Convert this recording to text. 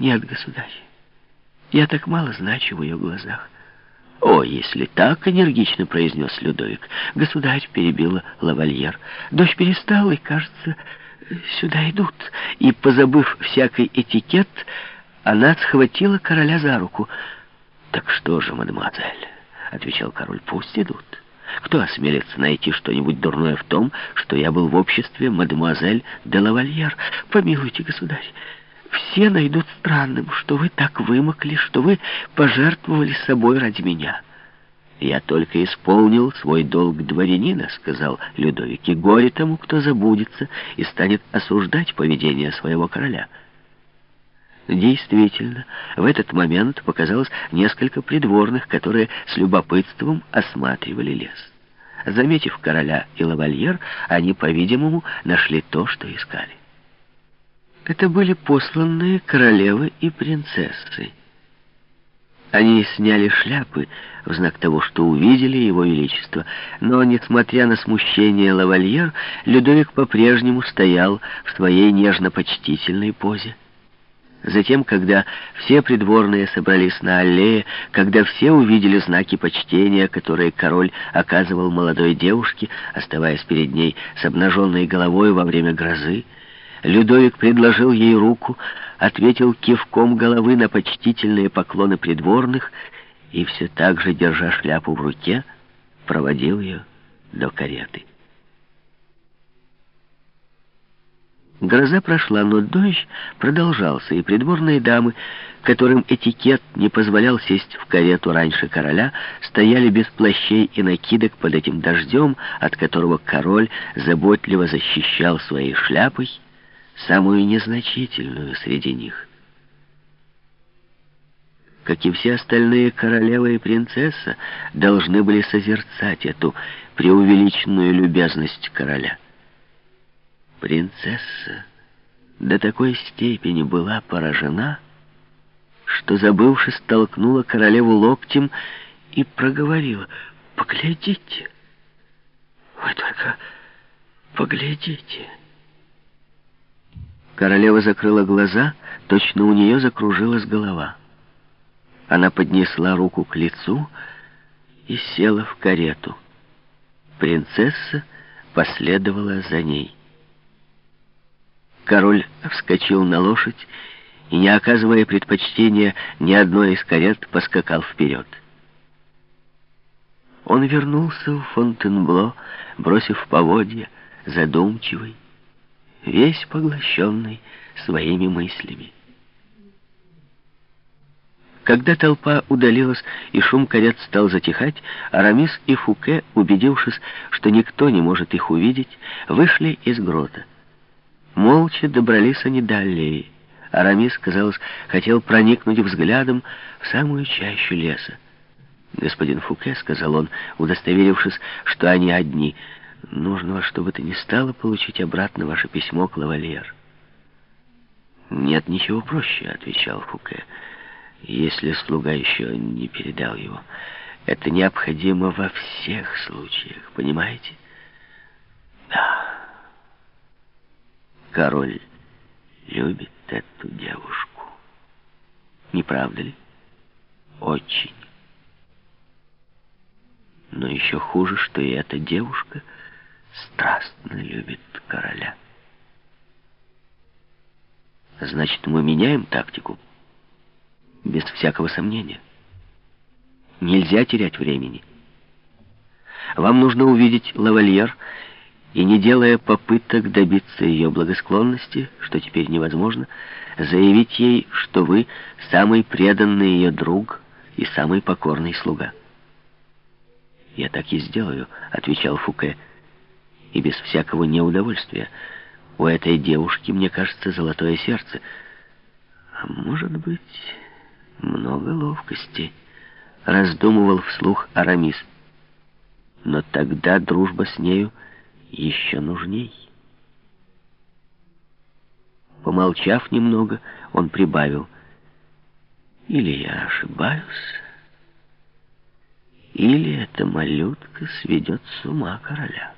Нет, государь, я так мало значу в ее глазах. «О, если так!» — энергично произнес Людовик. «Государь», — перебила лавальер. «Дождь перестал, и, кажется, сюда идут». И, позабыв всякий этикет, она схватила короля за руку. «Так что же, мадемуазель?» — отвечал король. «Пусть идут. Кто осмелится найти что-нибудь дурное в том, что я был в обществе мадемуазель де лавальер? Помилуйте, государь». Все найдут странным, что вы так вымокли, что вы пожертвовали собой ради меня. «Я только исполнил свой долг дворянина», — сказал Людовик, «и горе тому, кто забудется и станет осуждать поведение своего короля». Действительно, в этот момент показалось несколько придворных, которые с любопытством осматривали лес. Заметив короля и лавальер, они, по-видимому, нашли то, что искали. Это были посланные королевы и принцессы. Они сняли шляпы в знак того, что увидели его величество, но, несмотря на смущение лавальер, Людовик по-прежнему стоял в своей нежно-почтительной позе. Затем, когда все придворные собрались на аллее, когда все увидели знаки почтения, которые король оказывал молодой девушке, оставаясь перед ней с обнаженной головой во время грозы, Людовик предложил ей руку, ответил кивком головы на почтительные поклоны придворных и все так же, держа шляпу в руке, проводил ее до кареты. Гроза прошла, но дождь продолжался, и придворные дамы, которым этикет не позволял сесть в карету раньше короля, стояли без плащей и накидок под этим дождем, от которого король заботливо защищал своей шляпой самую незначительную среди них. Как и все остальные королева и принцесса, должны были созерцать эту преувеличенную любезность короля. Принцесса до такой степени была поражена, что, забывшись, столкнула королеву локтем и проговорила, «Поглядите, вы только поглядите». Королева закрыла глаза, точно у нее закружилась голова. Она поднесла руку к лицу и села в карету. Принцесса последовала за ней. Король вскочил на лошадь и, не оказывая предпочтения ни одной из карет, поскакал вперед. Он вернулся в Фонтенбло, бросив поводья, задумчивый, весь поглощенный своими мыслями. Когда толпа удалилась и шум карет стал затихать, Арамис и Фуке, убедившись, что никто не может их увидеть, вышли из грота. Молча добрались они до аллеи. Арамис, казалось, хотел проникнуть взглядом в самую чащу леса. «Господин Фуке», — сказал он, удостоверившись, что они одни, — Нужно во что бы то стало получить обратно ваше письмо к лавальер. «Нет ничего проще», — отвечал Фуке, — «если слуга еще не передал его. Это необходимо во всех случаях, понимаете?» «Да». Король любит эту девушку. Не правда ли? Очень. Но еще хуже, что и эта девушка — страстно любит короля. Значит, мы меняем тактику? Без всякого сомнения. Нельзя терять времени. Вам нужно увидеть лавальер и, не делая попыток добиться ее благосклонности, что теперь невозможно, заявить ей, что вы самый преданный ее друг и самый покорный слуга. «Я так и сделаю», — отвечал Фуке, — и без всякого неудовольствия. У этой девушки, мне кажется, золотое сердце. А может быть, много ловкости, раздумывал вслух Арамис. Но тогда дружба с нею еще нужней. Помолчав немного, он прибавил. Или я ошибаюсь, или эта малютка сведет с ума короля.